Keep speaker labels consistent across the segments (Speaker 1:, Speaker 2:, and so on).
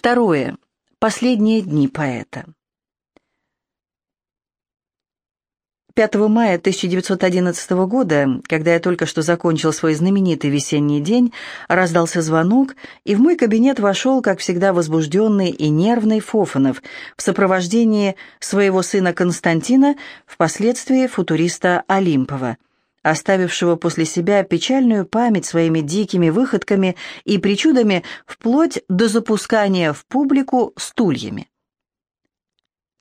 Speaker 1: Второе. Последние дни поэта. 5 мая 1911 года, когда я только что закончил свой знаменитый весенний день, раздался звонок, и в мой кабинет вошел, как всегда, возбужденный и нервный Фофанов в сопровождении своего сына Константина, впоследствии футуриста Олимпова, оставившего после себя печальную память своими дикими выходками и причудами вплоть до запускания в публику стульями.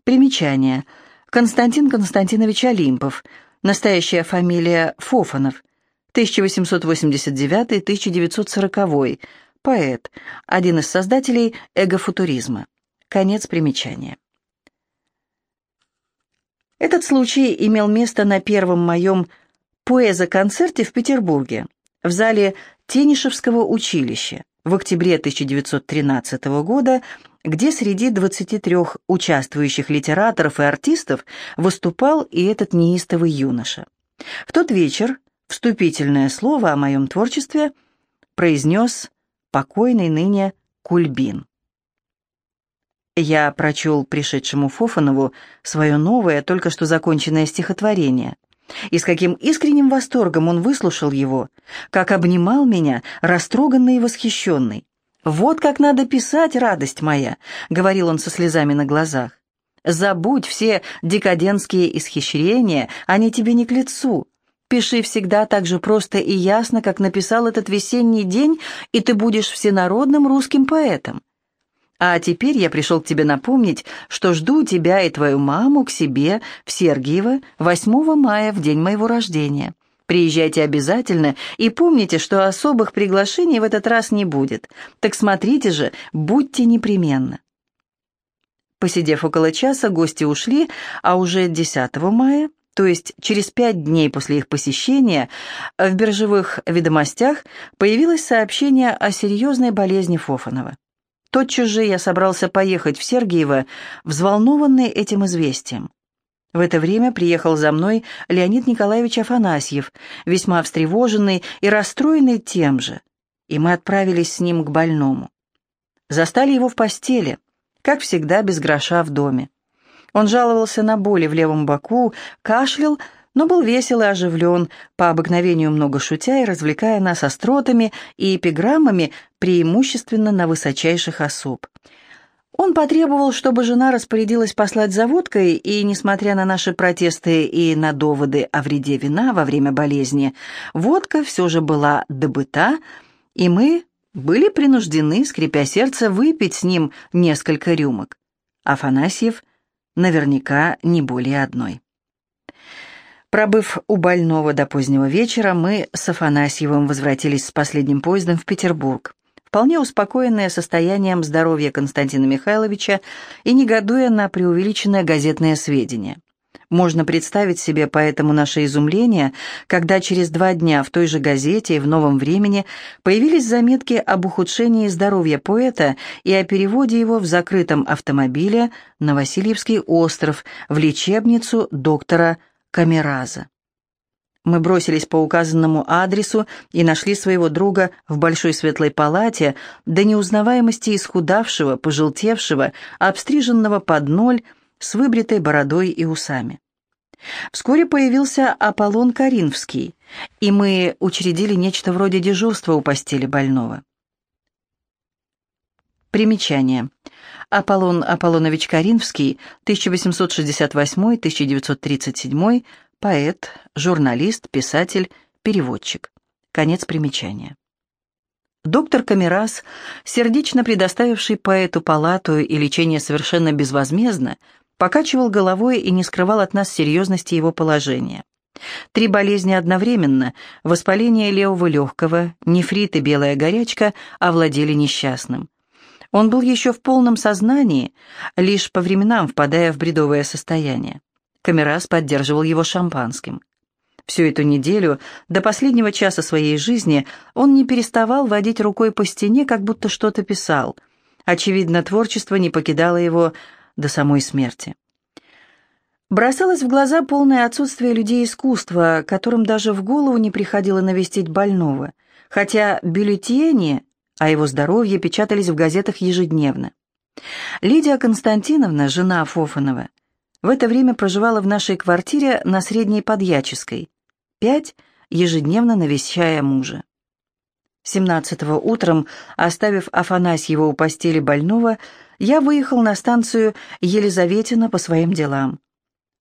Speaker 1: Примечание – Константин Константинович Олимпов, настоящая фамилия Фофанов, 1889-1940, поэт, один из создателей эгофутуризма. Конец примечания. Этот случай имел место на первом моем поэзо-концерте в Петербурге, в зале Тенишевского училища в октябре 1913 года где среди 23 участвующих литераторов и артистов выступал и этот неистовый юноша. В тот вечер вступительное слово о моем творчестве произнес покойный ныне Кульбин. Я прочел пришедшему Фофанову свое новое, только что законченное стихотворение. И с каким искренним восторгом он выслушал его, как обнимал меня, растроганный и восхищенный. «Вот как надо писать, радость моя», — говорил он со слезами на глазах. «Забудь все декадентские исхищрения, они тебе не к лицу. Пиши всегда так же просто и ясно, как написал этот весенний день, и ты будешь всенародным русским поэтом. А теперь я пришел к тебе напомнить, что жду тебя и твою маму к себе в Сергиево 8 мая, в день моего рождения. Приезжайте обязательно и помните, что особых приглашений в этот раз не будет. Так смотрите же, будьте непременно. Посидев около часа, гости ушли, а уже 10 мая, то есть через пять дней после их посещения, в биржевых ведомостях появилось сообщение о серьезной болезни Фофанова. Тотчас же я собрался поехать в Сергиево, взволнованный этим известием. В это время приехал за мной Леонид Николаевич Афанасьев, весьма встревоженный и расстроенный тем же, и мы отправились с ним к больному. Застали его в постели, как всегда, без гроша в доме. Он жаловался на боли в левом боку, кашлял, но был весел и оживлен, по обыкновению много шутя и развлекая нас остротами и эпиграммами, преимущественно на высочайших особ. Он потребовал, чтобы жена распорядилась послать за водкой, и, несмотря на наши протесты и на доводы о вреде вина во время болезни, водка все же была добыта, и мы были принуждены, скрипя сердце, выпить с ним несколько рюмок. Афанасьев наверняка не более одной. Пробыв у больного до позднего вечера, мы с Афанасьевым возвратились с последним поездом в Петербург вполне успокоенная состоянием здоровья Константина Михайловича и негодуя на преувеличенное газетное сведение. Можно представить себе поэтому наше изумление, когда через два дня в той же газете и в «Новом времени» появились заметки об ухудшении здоровья поэта и о переводе его в закрытом автомобиле на Васильевский остров в лечебницу доктора Камераза. Мы бросились по указанному адресу и нашли своего друга в большой светлой палате, до неузнаваемости исхудавшего, пожелтевшего, обстриженного под ноль, с выбритой бородой и усами. Вскоре появился Аполлон Каринфский, и мы учредили нечто вроде дежурства у постели больного. Примечание. Аполлон Аполлонович Каринфский, 1868-1937, Поэт, журналист, писатель, переводчик. Конец примечания. Доктор Камерас, сердечно предоставивший поэту палату и лечение совершенно безвозмездно, покачивал головой и не скрывал от нас серьезности его положения. Три болезни одновременно, воспаление левого легкого, нефрит и белая горячка овладели несчастным. Он был еще в полном сознании, лишь по временам впадая в бредовое состояние. Камерас поддерживал его шампанским. Всю эту неделю, до последнего часа своей жизни, он не переставал водить рукой по стене, как будто что-то писал. Очевидно, творчество не покидало его до самой смерти. Бросалось в глаза полное отсутствие людей искусства, которым даже в голову не приходило навестить больного, хотя бюллетени о его здоровье печатались в газетах ежедневно. Лидия Константиновна, жена Фофанова, в это время проживала в нашей квартире на Средней Подьяческой, пять, ежедневно навещая мужа. 17-го утром, оставив Афанасьева у постели больного, я выехал на станцию Елизаветина по своим делам.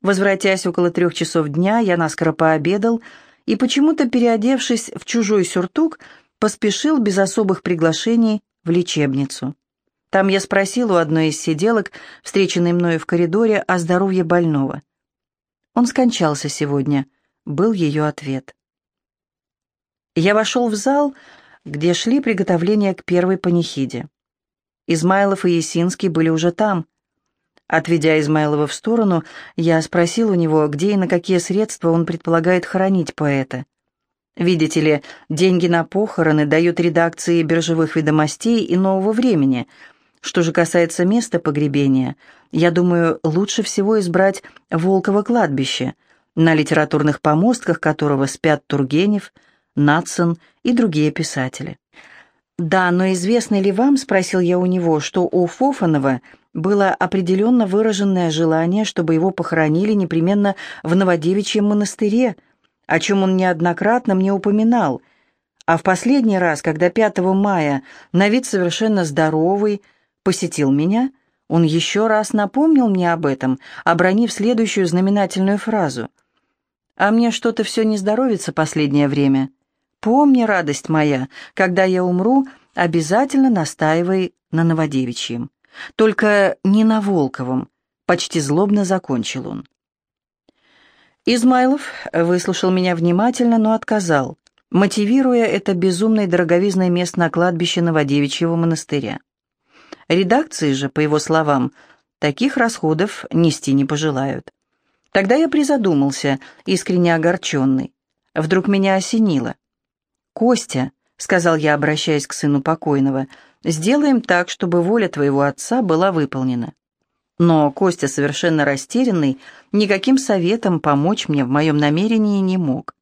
Speaker 1: Возвратясь около трех часов дня, я наскоро пообедал и, почему-то переодевшись в чужой сюртук, поспешил без особых приглашений в лечебницу. Там я спросил у одной из сиделок, встреченной мною в коридоре, о здоровье больного. «Он скончался сегодня», — был ее ответ. Я вошел в зал, где шли приготовления к первой панихиде. Измайлов и Есинский были уже там. Отведя Измайлова в сторону, я спросил у него, где и на какие средства он предполагает хоронить поэта. Видите ли, деньги на похороны дают редакции биржевых ведомостей и нового времени. Что же касается места погребения, я думаю, лучше всего избрать Волково кладбище, на литературных помостках которого спят Тургенев, Натсон и другие писатели. «Да, но известно ли вам, — спросил я у него, — что у Фофанова было определенно выраженное желание, чтобы его похоронили непременно в Новодевичьем монастыре, о чем он неоднократно мне упоминал, а в последний раз, когда 5 мая на вид совершенно здоровый посетил меня, он еще раз напомнил мне об этом, обронив следующую знаменательную фразу. «А мне что-то все не здоровится последнее время». Помни, радость моя, когда я умру, обязательно настаивай на Новодевичьем. Только не на Волковом, почти злобно закончил он. Измайлов выслушал меня внимательно, но отказал, мотивируя это безумной дороговизной мест на кладбище Новодевичьего монастыря. Редакции же, по его словам, таких расходов нести не пожелают. Тогда я призадумался, искренне огорченный. Вдруг меня осенило. «Костя», — сказал я, обращаясь к сыну покойного, — «сделаем так, чтобы воля твоего отца была выполнена». Но Костя, совершенно растерянный, никаким советом помочь мне в моем намерении не мог.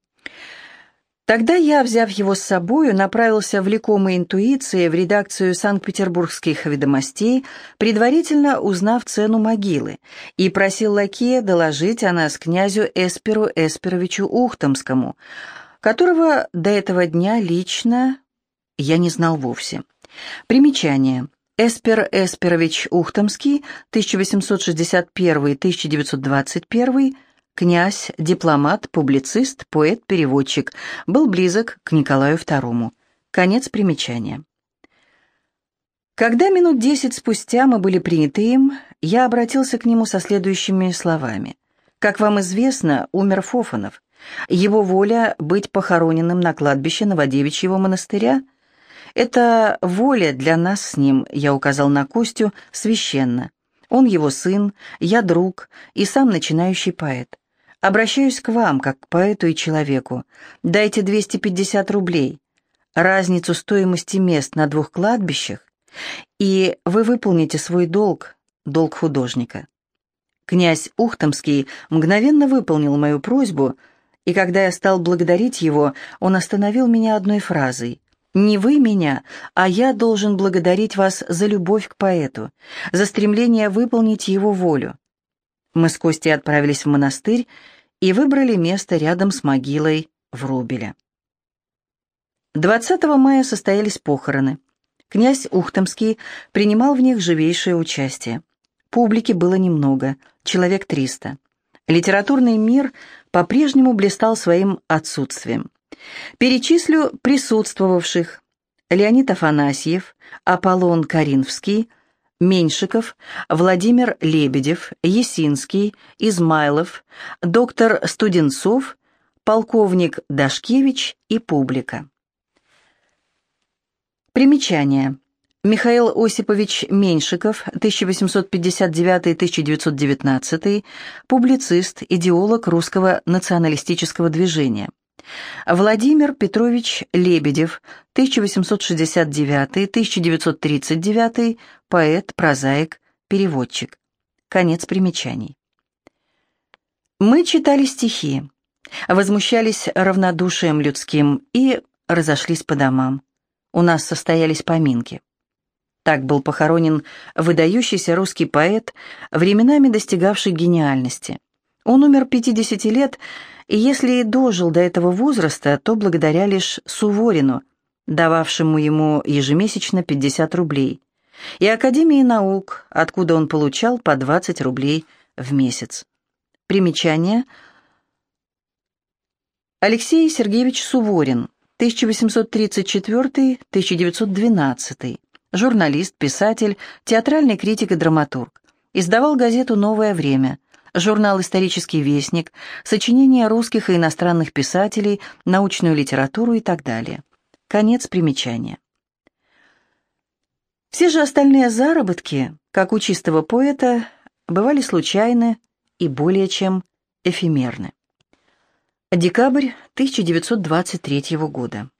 Speaker 1: Тогда я, взяв его с собою, направился в влекомой интуиции в редакцию Санкт-Петербургских ведомостей, предварительно узнав цену могилы, и просил лакея доложить о нас князю Эсперу Эсперовичу Ухтомскому, которого до этого дня лично я не знал вовсе. Примечание. Эспер Эсперович Ухтомский, 1861-1921, князь, дипломат, публицист, поэт, переводчик, был близок к Николаю II. Конец примечания. Когда минут десять спустя мы были приняты им, я обратился к нему со следующими словами. «Как вам известно, умер Фофанов. Его воля быть похороненным на кладбище Новодевичьего монастыря — это воля для нас с ним, я указал на Костю, священна. Он его сын, я друг и сам начинающий поэт. Обращаюсь к вам, как к поэту и человеку. Дайте 250 рублей, разницу стоимости мест на двух кладбищах, и вы выполните свой долг, долг художника. Князь Ухтомский мгновенно выполнил мою просьбу — и когда я стал благодарить его, он остановил меня одной фразой. «Не вы меня, а я должен благодарить вас за любовь к поэту, за стремление выполнить его волю». Мы с Костей отправились в монастырь и выбрали место рядом с могилой Врубеля. 20 мая состоялись похороны. Князь Ухтомский принимал в них живейшее участие. Публики было немного, человек триста. Литературный мир по-прежнему блистал своим отсутствием. Перечислю присутствовавших. Леонид Афанасьев, Аполлон Каринфский, Меньшиков, Владимир Лебедев, Есинский, Измайлов, доктор Студенцов, полковник Дашкевич и публика. Примечание. Михаил Осипович Меньшиков, 1859-1919, публицист, идеолог русского националистического движения. Владимир Петрович Лебедев, 1869-1939, поэт, прозаик, переводчик. Конец примечаний. Мы читали стихи, возмущались равнодушием людским и разошлись по домам. У нас состоялись поминки. Так был похоронен выдающийся русский поэт, временами достигавший гениальности. Он умер 50 лет, и если и дожил до этого возраста, то благодаря лишь Суворину, дававшему ему ежемесячно 50 рублей, и Академии наук, откуда он получал по 20 рублей в месяц. Примечание. Алексей Сергеевич Суворин, 1834-1912 журналист, писатель, театральный критик и драматург. Издавал газету «Новое время», журнал «Исторический вестник», сочинения русских и иностранных писателей, научную литературу и так далее. Конец примечания. Все же остальные заработки, как у чистого поэта, бывали случайны и более чем эфемерны. Декабрь 1923 года.